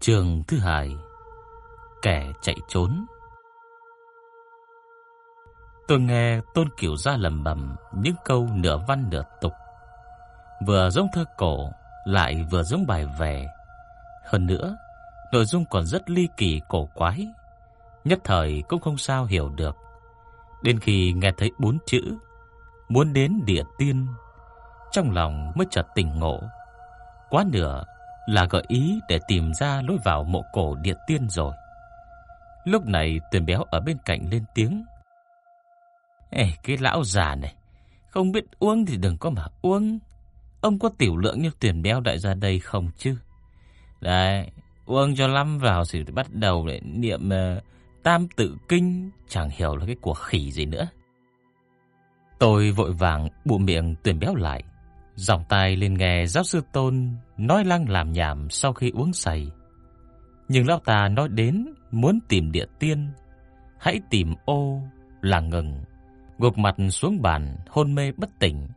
Trường thứ hai, Kẻ chạy trốn. Tôi nghe Tôn Kiều ra lầm bầm những câu nửa văn nửa tục. Vừa giống thơ cổ, Lại vừa giống bài về Hơn nữa, Nội dung còn rất ly kỳ cổ quái. Nhất thời cũng không sao hiểu được. Đến khi nghe thấy bốn chữ, Muốn đến địa tiên, Trong lòng mới chợt tỉnh ngộ. Quá nửa là gợi ý để tìm ra lối vào mộ cổ địa tiên rồi. Lúc này Tuyền Béo ở bên cạnh lên tiếng. Ê, cái lão già này, không biết uống thì đừng có mà uống. Ông có tiểu lượng như Tuyền Béo đại ra đây không chứ? Đấy, uống cho lắm vào thì bắt đầu để niệm uh, tam tự kinh, chẳng hiểu là cái của khỉ gì nữa. Tôi vội vàng bụ miệng Tuyền Béo lại. Dòng tai lên nghe giáo sư Tôn nói lăng làm nhảm sau khi uống say. Nhưng lão ta nói đến muốn tìm địa tiên, hãy tìm ô là ngừng, gục mặt xuống bàn hôn mê bất tỉnh,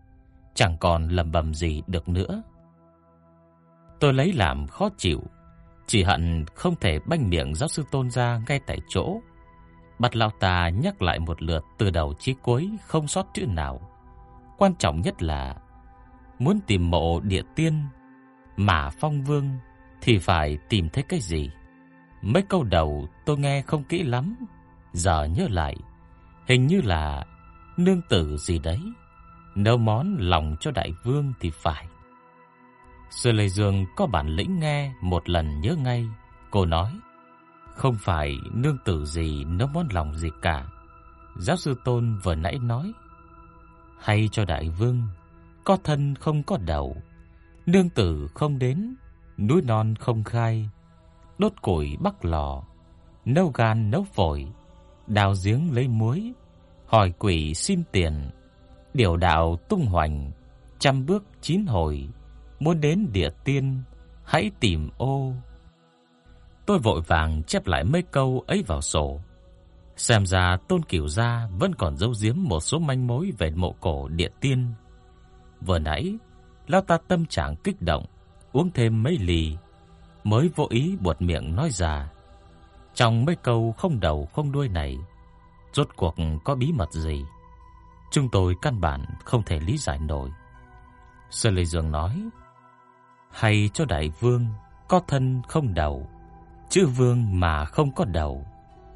chẳng còn lầm bầm gì được nữa. Tôi lấy làm khó chịu, chỉ hận không thể banh miệng giáo sư Tôn ra ngay tại chỗ. Bắt lão ta nhắc lại một lượt từ đầu chí cuối không sót chữ nào. Quan trọng nhất là muốn tìm mộ địa tiên mà phong vương thì phải tìm thấy cái gì? Mấy câu đầu tôi nghe không kỹ lắm, giờ nhớ lại, hình như là nương tử gì đấy, nấu món lòng cho đại vương thì phải. Sư Lê Dương có bản lĩnh nghe một lần nhớ ngay, cô nói, không phải nương tử gì nấu món lòng gì cả. Giáo sư Tôn vừa nãy nói, hay cho đại vương có thân không có đầu, nương tử không đến, núi non không khai, đốt củi bắc lò, nấu gan nấu phổi, đào giếng lấy muối, hỏi quỷ xin tiền, điều đạo tung hoành, trăm bước chín hồi, muốn đến địa tiên, hãy tìm ô. Tôi vội vàng chép lại mấy câu ấy vào sổ. Xem ra Tôn Cửu gia vẫn còn giấu giếm một số manh mối về mộ cổ địa tiên Vừa nãy, lão ta tâm trạng kích động, uống thêm mấy ly, mới vô ý buột miệng nói ra. Trong mấy câu không đầu không đuôi này, rốt cuộc có bí mật gì? Chúng tôi căn bản không thể lý giải nổi. Sơn Lê Dương nói, hay cho đại vương có thân không đầu, chữ vương mà không có đầu,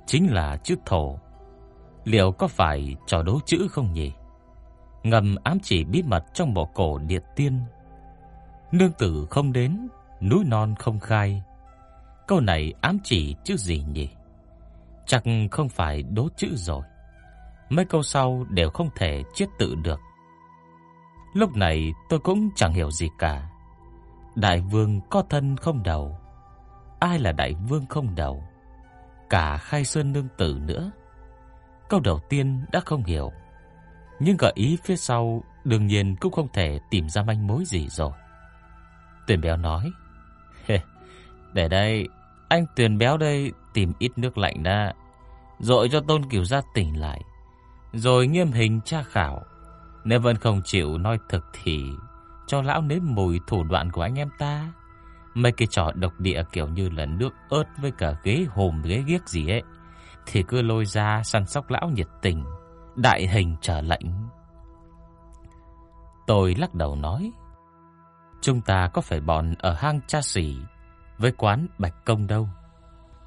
chính là chữ thổ. Liệu có phải trò đố chữ không nhỉ? Ngầm ám chỉ bí mật trong bộ cổ Điệt tiên. Nương tử không đến, núi non không khai. Câu này ám chỉ chữ gì nhỉ? Chắc không phải đố chữ rồi. Mấy câu sau đều không thể chiết tự được. Lúc này tôi cũng chẳng hiểu gì cả. Đại vương có thân không đầu. Ai là đại vương không đầu? Cả khai sơn nương tử nữa. Câu đầu tiên đã không hiểu nhưng gợi ý phía sau đương nhiên cũng không thể tìm ra manh mối gì rồi. Tuyền béo nói, Để đây, anh Tuyền béo đây tìm ít nước lạnh đã, rồi cho Tôn Kiều Gia tỉnh lại, rồi nghiêm hình tra khảo. Nếu vẫn không chịu nói thực thì cho lão nếm mùi thủ đoạn của anh em ta. Mấy cái trò độc địa kiểu như là nước ớt với cả ghế hồm ghế ghiếc gì ấy, thì cứ lôi ra săn sóc lão nhiệt tình đại hình trở lệnh. Tôi lắc đầu nói, chúng ta có phải bọn ở hang cha sỉ với quán Bạch Công đâu.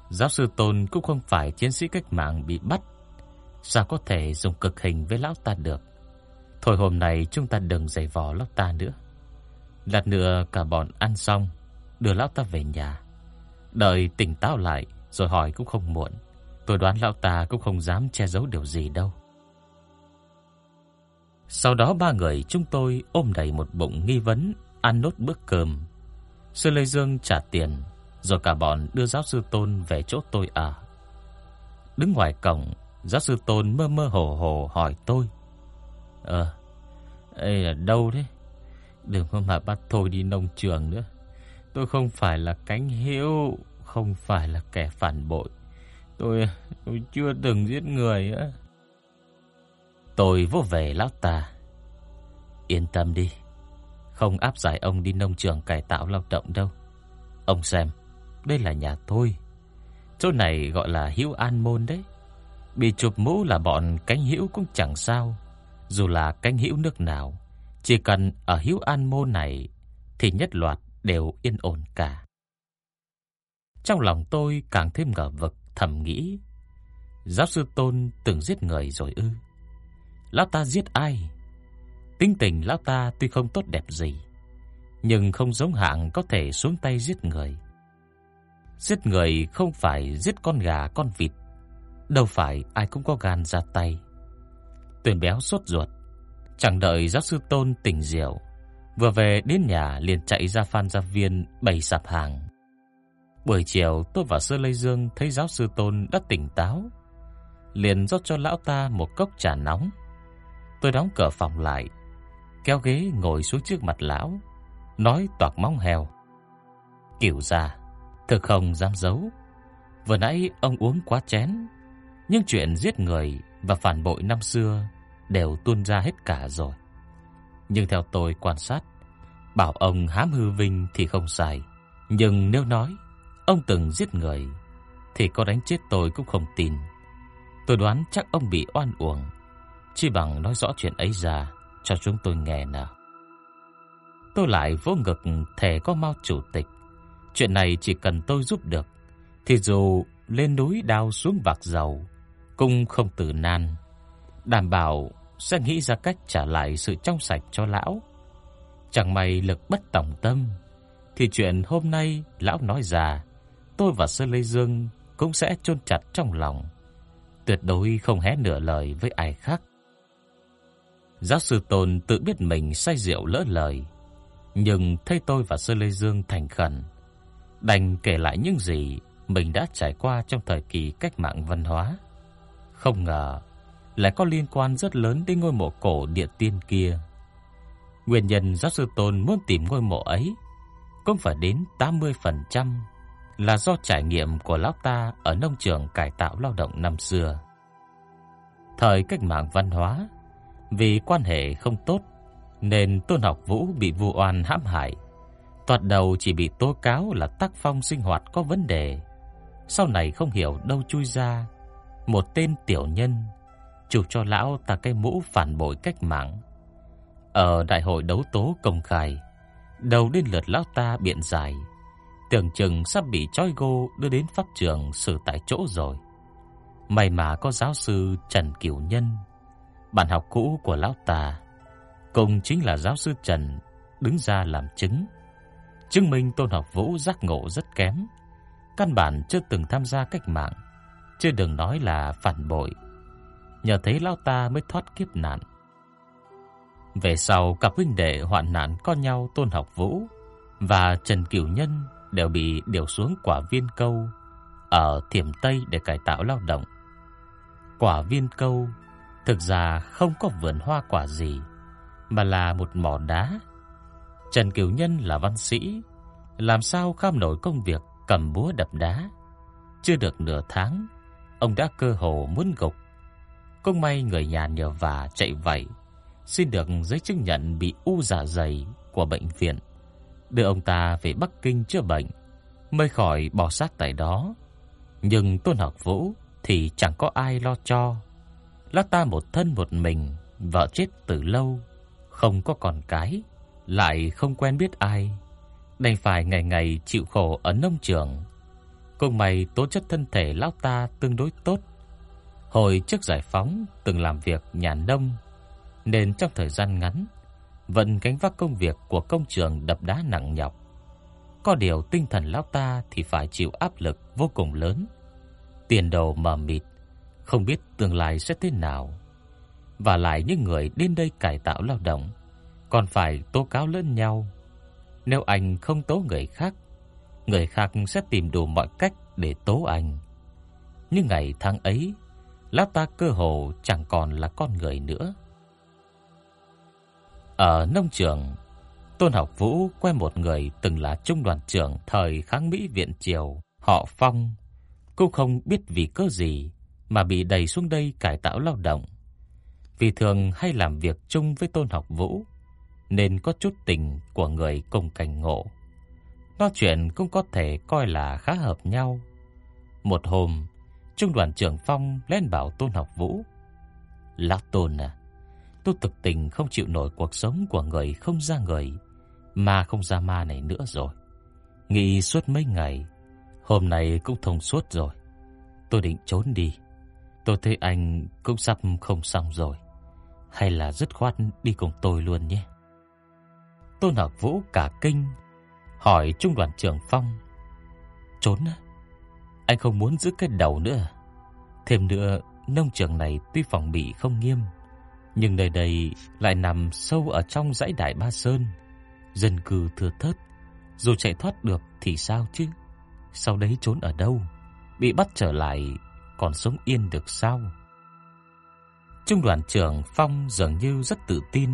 Giáo sư Tôn cũng không phải chiến sĩ cách mạng bị bắt, sao có thể dùng cực hình với lão ta được. Thôi hôm nay chúng ta đừng giày vò lão ta nữa. Lát nữa cả bọn ăn xong, đưa lão ta về nhà. Đợi tỉnh táo lại rồi hỏi cũng không muộn. Tôi đoán lão ta cũng không dám che giấu điều gì đâu. Sau đó ba người chúng tôi ôm đầy một bụng nghi vấn ăn nốt bữa cơm. Sư Lê Dương trả tiền, Rồi cả bọn đưa giáo sư Tôn về chỗ tôi ở. Đứng ngoài cổng, giáo sư Tôn mơ mơ hồ hồ hỏi tôi: "Ờ, đây là đâu thế? Đừng có mà bắt tôi đi nông trường nữa. Tôi không phải là cánh hữu, không phải là kẻ phản bội. Tôi tôi chưa từng giết người á." Tôi vô về lão ta. Yên tâm đi, không áp giải ông đi nông trường cải tạo lao động đâu. Ông xem, đây là nhà tôi. Chỗ này gọi là Hữu An môn đấy. Bị chụp mũ là bọn cánh hữu cũng chẳng sao, dù là cánh hữu nước nào, chỉ cần ở Hữu An môn này thì nhất loạt đều yên ổn cả. Trong lòng tôi càng thêm ngờ vực thầm nghĩ, giáo sư Tôn từng giết người rồi ư? Lão ta giết ai? Tính tình lão ta tuy không tốt đẹp gì, nhưng không giống hạng có thể xuống tay giết người. Giết người không phải giết con gà con vịt, đâu phải ai cũng có gan ra tay. tuyển béo sốt ruột, chẳng đợi giáo sư Tôn tỉnh rượu, vừa về đến nhà liền chạy ra Phan gia viên bày sạp hàng. Buổi chiều tôi và Sơ Lê Dương thấy giáo sư Tôn đã tỉnh táo, liền rót cho lão ta một cốc trà nóng. Tôi đóng cửa phòng lại, kéo ghế ngồi xuống trước mặt lão, nói toạc móng heo. Kiểu ra, thực không dám giấu. Vừa nãy ông uống quá chén, nhưng chuyện giết người và phản bội năm xưa đều tuôn ra hết cả rồi. Nhưng theo tôi quan sát, bảo ông hám hư vinh thì không sai, nhưng nếu nói ông từng giết người thì có đánh chết tôi cũng không tin. Tôi đoán chắc ông bị oan uổng, chi bằng nói rõ chuyện ấy ra cho chúng tôi nghe nào. Tôi lại vô ngực thề có mau chủ tịch. Chuyện này chỉ cần tôi giúp được, thì dù lên núi đào xuống vạc dầu, cũng không tử nan. Đảm bảo sẽ nghĩ ra cách trả lại sự trong sạch cho lão. Chẳng may lực bất tổng tâm, thì chuyện hôm nay lão nói ra, tôi và Sơn Lê Dương cũng sẽ chôn chặt trong lòng. Tuyệt đối không hé nửa lời với ai khác. Giáo sư Tôn tự biết mình say rượu lỡ lời, nhưng thấy tôi và Sơ Lê Dương thành khẩn, đành kể lại những gì mình đã trải qua trong thời kỳ cách mạng văn hóa. Không ngờ lại có liên quan rất lớn đến ngôi mộ cổ địa tiên kia. Nguyên nhân giáo sư Tôn muốn tìm ngôi mộ ấy cũng phải đến 80% là do trải nghiệm của lão ta ở nông trường cải tạo lao động năm xưa. Thời cách mạng văn hóa, vì quan hệ không tốt nên Tôn Học Vũ bị vu oan hãm hại. Toạt đầu chỉ bị tố cáo là tác phong sinh hoạt có vấn đề. Sau này không hiểu đâu chui ra một tên tiểu nhân chụp cho lão ta cái mũ phản bội cách mạng. Ở đại hội đấu tố công khai, đầu đến lượt lão ta biện giải, tưởng chừng sắp bị trói gô đưa đến pháp trường xử tại chỗ rồi. May mà có giáo sư Trần Kiều Nhân, bạn học cũ của lão ta, cùng chính là giáo sư Trần đứng ra làm chứng, chứng minh Tôn Học Vũ giác ngộ rất kém, căn bản chưa từng tham gia cách mạng, chưa đừng nói là phản bội. Nhờ thấy lão ta mới thoát kiếp nạn. Về sau cặp huynh đệ hoạn nạn con nhau Tôn Học Vũ và Trần Cửu Nhân đều bị điều xuống quả viên câu ở Thiểm Tây để cải tạo lao động. Quả viên câu thực ra không có vườn hoa quả gì, mà là một mỏ đá. Trần Kiều Nhân là văn sĩ, làm sao kham nổi công việc cầm búa đập đá. Chưa được nửa tháng, ông đã cơ hồ muốn gục. Công may người nhà nhờ vả chạy vậy, xin được giấy chứng nhận bị u dạ dày của bệnh viện, đưa ông ta về Bắc Kinh chữa bệnh, mới khỏi bỏ xác tại đó. Nhưng Tôn Học Vũ thì chẳng có ai lo cho. Lão ta một thân một mình, vợ chết từ lâu, không có còn cái, lại không quen biết ai, đành phải ngày ngày chịu khổ ở nông trường. Cùng mày tố chất thân thể lão ta tương đối tốt. Hồi trước giải phóng từng làm việc nhà nông, nên trong thời gian ngắn vẫn gánh vác công việc của công trường đập đá nặng nhọc. Có điều tinh thần lão ta thì phải chịu áp lực vô cùng lớn. Tiền đồ mờ mịt, không biết tương lai sẽ thế nào. Và lại những người đến đây cải tạo lao động còn phải tố cáo lẫn nhau. Nếu anh không tố người khác, người khác sẽ tìm đủ mọi cách để tố anh. Nhưng ngày tháng ấy, lão ta cơ hồ chẳng còn là con người nữa. Ở nông trường, Tôn Học Vũ quen một người từng là trung đoàn trưởng thời kháng Mỹ viện triều, họ Phong, cũng không biết vì cớ gì mà bị đẩy xuống đây cải tạo lao động. Vì thường hay làm việc chung với Tôn Học Vũ, nên có chút tình của người cùng cảnh ngộ. Nói chuyện cũng có thể coi là khá hợp nhau. Một hôm, trung đoàn trưởng Phong lên bảo Tôn Học Vũ: "Lão Tôn à, tôi thực tình không chịu nổi cuộc sống của người không ra người, mà không ra ma này nữa rồi. Nghĩ suốt mấy ngày, hôm nay cũng thông suốt rồi. Tôi định trốn đi. Tôi thấy anh cũng sắp không xong rồi. Hay là dứt khoát đi cùng tôi luôn nhé." Tôn Học Vũ cả kinh, hỏi trung đoàn trưởng Phong: "Trốn á? Anh không muốn giữ cái đầu nữa? À? Thêm nữa, nông trường này tuy phòng bị không nghiêm, nhưng nơi đây lại nằm sâu ở trong dãy Đại Ba Sơn, dân cư thưa thớt, dù chạy thoát được thì sao chứ? Sau đấy trốn ở đâu? Bị bắt trở lại còn sống yên được sao?" Trung đoàn trưởng Phong dường như rất tự tin,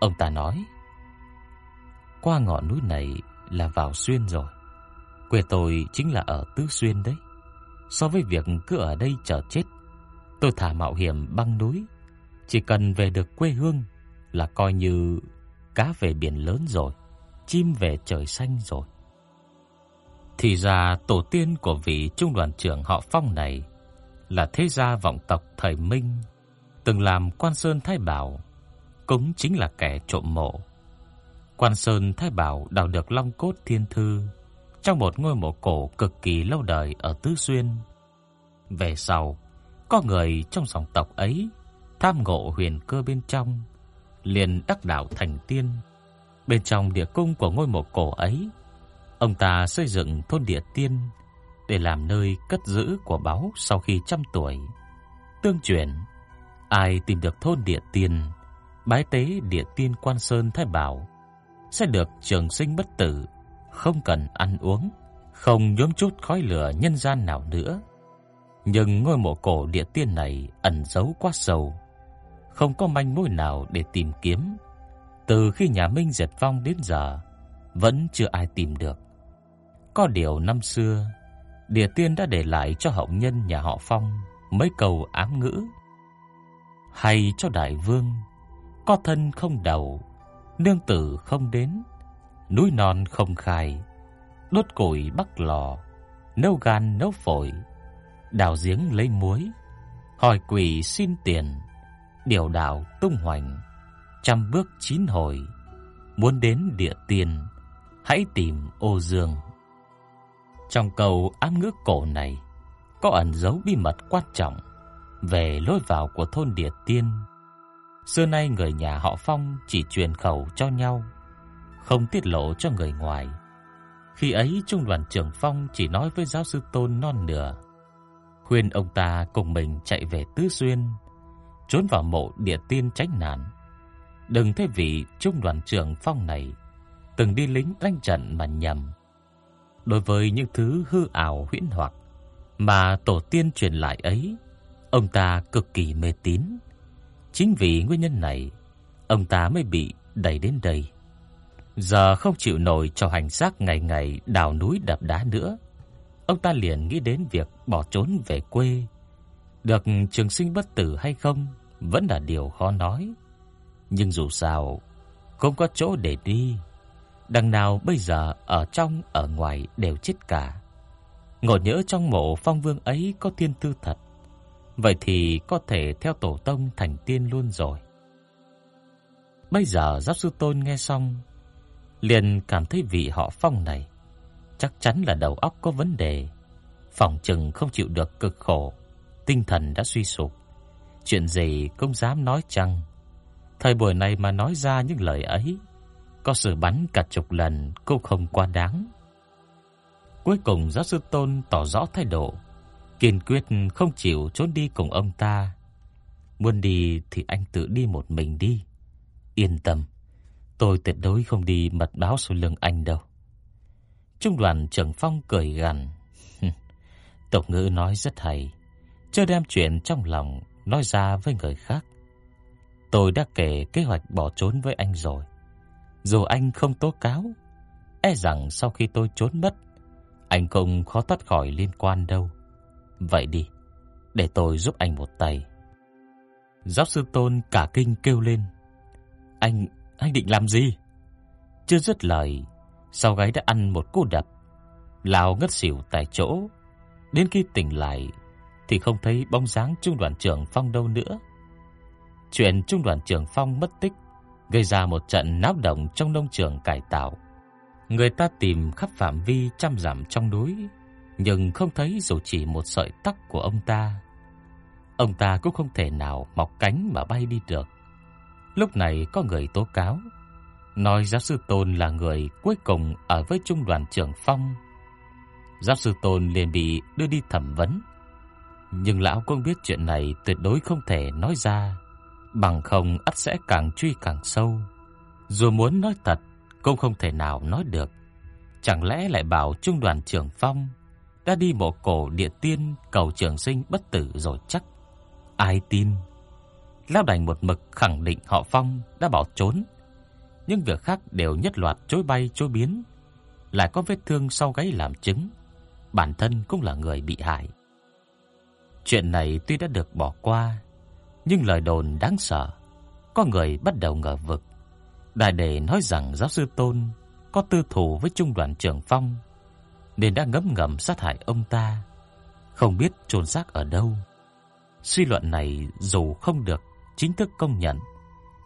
ông ta nói: "Qua ngọn núi này là vào xuyên rồi. Quê tôi chính là ở Tứ Xuyên đấy. So với việc cứ ở đây chờ chết, tôi thả mạo hiểm băng núi, chỉ cần về được quê hương là coi như cá về biển lớn rồi, chim về trời xanh rồi. Thì ra tổ tiên của vị trung đoàn trưởng họ Phong này là thế gia vọng tộc thời Minh, từng làm quan sơn thái bảo, cũng chính là kẻ trộm mộ. Quan sơn thái bảo đào được long cốt thiên thư trong một ngôi mộ cổ cực kỳ lâu đời ở Tứ Xuyên. Về sau, có người trong dòng tộc ấy tham ngộ huyền cơ bên trong, liền đắc đạo thành tiên. Bên trong địa cung của ngôi mộ cổ ấy, ông ta xây dựng thôn địa tiên để làm nơi cất giữ của báu sau khi trăm tuổi. Tương truyền, ai tìm được thôn địa tiên, bái tế địa tiên Quan Sơn Thái Bảo sẽ được trường sinh bất tử, không cần ăn uống, không nhuốm chút khói lửa nhân gian nào nữa. Nhưng ngôi mộ cổ địa tiên này ẩn giấu quá sâu, không có manh mối nào để tìm kiếm. Từ khi nhà Minh diệt vong đến giờ, vẫn chưa ai tìm được. Có điều năm xưa, địa tiên đã để lại cho hậu nhân nhà họ Phong mấy câu ám ngữ. Hay cho đại vương, có thân không đầu, nương tử không đến, núi non không khai, đốt củi bắc lò, nấu gan nấu phổi, đào giếng lấy muối, hỏi quỷ xin tiền, điều đạo tung hoành, trăm bước chín hồi, muốn đến địa tiền hãy tìm ô dương. Trong câu ám ngữ cổ này có ẩn dấu bí mật quan trọng về lối vào của thôn địa tiên. Xưa nay người nhà họ Phong chỉ truyền khẩu cho nhau, không tiết lộ cho người ngoài. Khi ấy trung đoàn trưởng Phong chỉ nói với giáo sư Tôn non nửa, khuyên ông ta cùng mình chạy về Tứ Xuyên, trốn vào mộ địa tiên tránh nạn. Đừng thế vì trung đoàn trưởng Phong này từng đi lính đánh trận mà nhầm. Đối với những thứ hư ảo huyễn hoặc mà tổ tiên truyền lại ấy, ông ta cực kỳ mê tín. Chính vì nguyên nhân này, ông ta mới bị đẩy đến đây. Giờ không chịu nổi cho hành xác ngày ngày đào núi đập đá nữa, ông ta liền nghĩ đến việc bỏ trốn về quê. Được trường sinh bất tử hay không vẫn là điều khó nói. Nhưng dù sao, cũng có chỗ để đi. Đằng nào bây giờ ở trong ở ngoài đều chết cả. Ngộ nhớ trong mộ phong vương ấy có thiên tư thật. Vậy thì có thể theo tổ tông thành tiên luôn rồi. Bây giờ giáo sư Tôn nghe xong, liền cảm thấy vị họ Phong này chắc chắn là đầu óc có vấn đề, phòng chừng không chịu được cực khổ, tinh thần đã suy sụp. Chuyện gì cũng dám nói chăng? Thời buổi này mà nói ra những lời ấy, có sự bắn cả chục lần cũng không quá đáng. Cuối cùng giáo sư Tôn tỏ rõ thái độ, kiên quyết không chịu trốn đi cùng ông ta. Muốn đi thì anh tự đi một mình đi. Yên tâm, tôi tuyệt đối không đi mật báo sau lưng anh đâu. Trung đoàn trưởng Phong cười gằn. Tộc ngữ nói rất hay, chưa đem chuyện trong lòng nói ra với người khác. Tôi đã kể kế hoạch bỏ trốn với anh rồi. Dù anh không tố cáo, e rằng sau khi tôi trốn mất, anh không khó thoát khỏi liên quan đâu. Vậy đi, để tôi giúp anh một tay. Giáo sư Tôn cả kinh kêu lên. Anh, anh định làm gì? Chưa dứt lời, sau gáy đã ăn một cú đập, lao ngất xỉu tại chỗ. Đến khi tỉnh lại thì không thấy bóng dáng trung đoàn trưởng Phong đâu nữa. Chuyện trung đoàn trưởng Phong mất tích gây ra một trận náo động trong nông trường cải tạo. Người ta tìm khắp phạm vi trăm dặm trong núi, nhưng không thấy dù chỉ một sợi tóc của ông ta. Ông ta cũng không thể nào mọc cánh mà bay đi được. Lúc này có người tố cáo, nói giáo sư Tôn là người cuối cùng ở với trung đoàn trưởng Phong. Giáo sư Tôn liền bị đưa đi thẩm vấn. Nhưng lão cũng biết chuyện này tuyệt đối không thể nói ra, bằng không ắt sẽ càng truy càng sâu. Dù muốn nói thật, cũng không thể nào nói được. Chẳng lẽ lại bảo trung đoàn trưởng Phong đã đi mộ cổ địa tiên cầu trường sinh bất tử rồi chắc. Ai tin? Lão đành một mực khẳng định họ Phong đã bỏ trốn. Nhưng việc khác đều nhất loạt chối bay chối biến, lại có vết thương sau gáy làm chứng, bản thân cũng là người bị hại. Chuyện này tuy đã được bỏ qua, nhưng lời đồn đáng sợ, có người bắt đầu ngờ vực. Đại đệ nói rằng giáo sư Tôn có tư thù với trung đoàn trưởng Phong, nên đã ngấm ngầm sát hại ông ta, không biết chôn xác ở đâu. Suy luận này dù không được chính thức công nhận,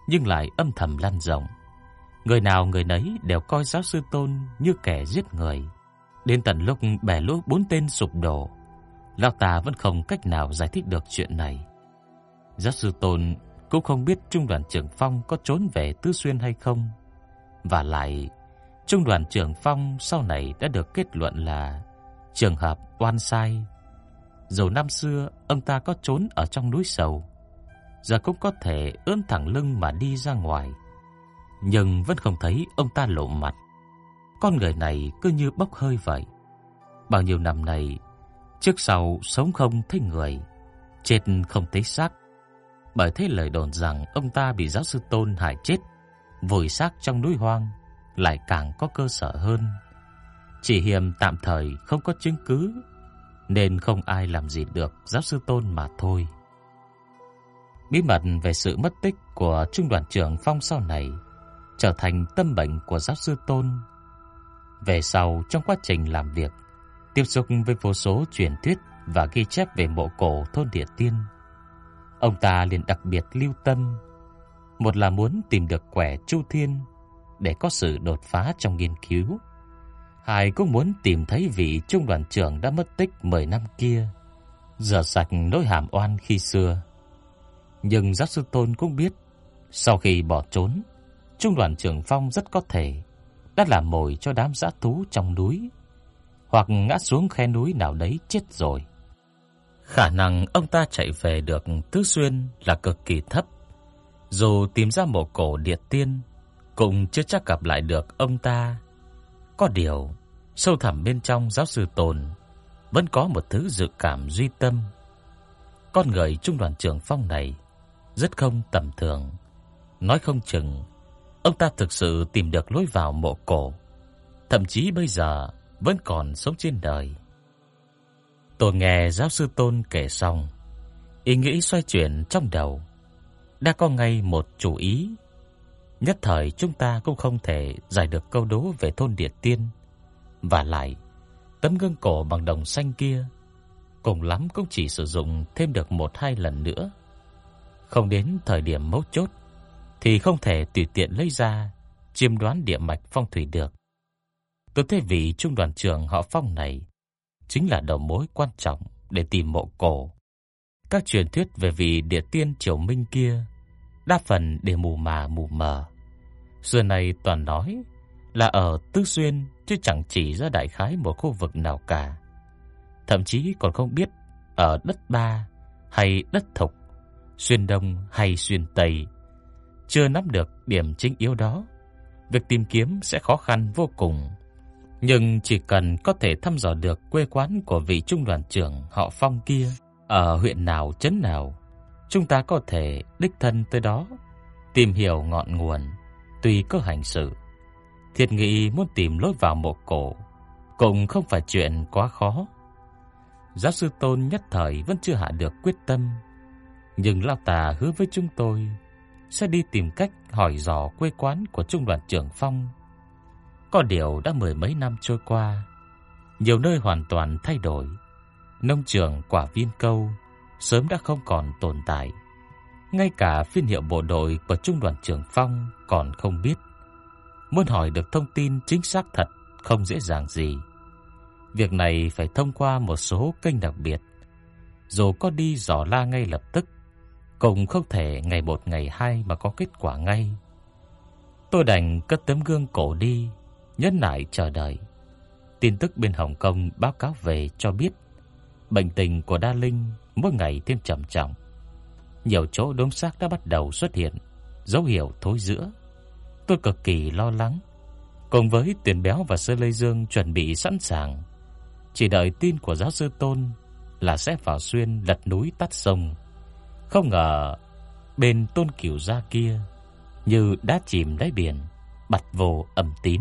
nhưng lại âm thầm lan rộng. Người nào người nấy đều coi giáo sư Tôn như kẻ giết người. Đến tận lúc bè lũ bốn tên sụp đổ, lão ta vẫn không cách nào giải thích được chuyện này. Giác sư Tôn cũng không biết trung đoàn trưởng Phong có trốn về Tứ Xuyên hay không. Và lại, trung đoàn trưởng Phong sau này đã được kết luận là trường hợp oan sai. Dù năm xưa ông ta có trốn ở trong núi sầu, giờ cũng có thể ướn thẳng lưng mà đi ra ngoài. Nhưng vẫn không thấy ông ta lộ mặt. Con người này cứ như bốc hơi vậy. Bao nhiêu năm này, trước sau sống không thấy người, chết không thấy xác. Bởi thế lời đồn rằng ông ta bị giáo sư Tôn hại chết, vùi xác trong núi hoang lại càng có cơ sở hơn. Chỉ hiềm tạm thời không có chứng cứ nên không ai làm gì được giáo sư Tôn mà thôi. Bí mật về sự mất tích của trung đoàn trưởng Phong sau này trở thành tâm bệnh của giáo sư Tôn. Về sau trong quá trình làm việc, tiếp xúc với vô số truyền thuyết và ghi chép về mộ cổ thôn Địa Tiên, ông ta liền đặc biệt lưu tâm, một là muốn tìm được quẻ Chu Thiên để có sự đột phá trong nghiên cứu. Hai cũng muốn tìm thấy vị trung đoàn trưởng đã mất tích 10 năm kia, rửa sạch nỗi hàm oan khi xưa. Nhưng giáo sư Tôn cũng biết, sau khi bỏ trốn, trung đoàn trưởng Phong rất có thể đã làm mồi cho đám dã thú trong núi, hoặc ngã xuống khe núi nào đấy chết rồi. Khả năng ông ta chạy về được Tứ Xuyên là cực kỳ thấp. Dù tìm ra mộ cổ Điệt Tiên, cũng chưa chắc gặp lại được ông ta. Có điều, sâu thẳm bên trong giáo sư Tồn vẫn có một thứ dự cảm duy tâm. Con người trung đoàn trưởng Phong này rất không tầm thường. Nói không chừng, ông ta thực sự tìm được lối vào mộ cổ, thậm chí bây giờ vẫn còn sống trên đời. Tôi nghe giáo sư Tôn kể xong, ý nghĩ xoay chuyển trong đầu, đã có ngay một chủ ý. Nhất thời chúng ta cũng không thể giải được câu đố về thôn Địa Tiên, và lại tấm gương cổ bằng đồng xanh kia cùng lắm cũng chỉ sử dụng thêm được một hai lần nữa. Không đến thời điểm mấu chốt thì không thể tùy tiện lấy ra chiêm đoán địa mạch phong thủy được. Tôi thấy vị trung đoàn trưởng họ Phong này chính là đầu mối quan trọng để tìm mộ cổ. Các truyền thuyết về vị địa tiên triều minh kia đa phần đều mù mà mù mờ. Xưa này toàn nói là ở Tứ Xuyên chứ chẳng chỉ ra đại khái một khu vực nào cả. Thậm chí còn không biết ở đất Ba hay đất Thục, xuyên Đông hay xuyên Tây. Chưa nắm được điểm chính yếu đó, việc tìm kiếm sẽ khó khăn vô cùng. Nhưng chỉ cần có thể thăm dò được quê quán của vị trung đoàn trưởng họ Phong kia ở huyện nào trấn nào, chúng ta có thể đích thân tới đó tìm hiểu ngọn nguồn, tùy cơ hành sự. Thiệt nghĩ muốn tìm lối vào mộ cổ cũng không phải chuyện quá khó. Giáo sư Tôn nhất thời vẫn chưa hạ được quyết tâm, nhưng lão tà hứa với chúng tôi sẽ đi tìm cách hỏi dò quê quán của trung đoàn trưởng Phong. Có điều đã mười mấy năm trôi qua, nhiều nơi hoàn toàn thay đổi. Nông trường quả viên câu sớm đã không còn tồn tại. Ngay cả phiên hiệu bộ đội của trung đoàn trưởng Phong còn không biết. Muốn hỏi được thông tin chính xác thật không dễ dàng gì. Việc này phải thông qua một số kênh đặc biệt. Dù có đi dò la ngay lập tức, cũng không thể ngày một ngày hai mà có kết quả ngay. Tôi đành cất tấm gương cổ đi, nhẫn nại chờ đợi. Tin tức bên Hồng Kông báo cáo về cho biết bệnh tình của Đa Linh mỗi ngày thêm trầm trọng. Nhiều chỗ đốm xác đã bắt đầu xuất hiện dấu hiệu thối rữa. Tôi cực kỳ lo lắng. Cùng với Tiền Béo và Sơ Lê Dương chuẩn bị sẵn sàng, chỉ đợi tin của giáo sư Tôn là sẽ vào xuyên lật núi tắt sông. Không ngờ bên Tôn Cửu gia kia như đã chìm đáy biển, bật vô ẩm tín.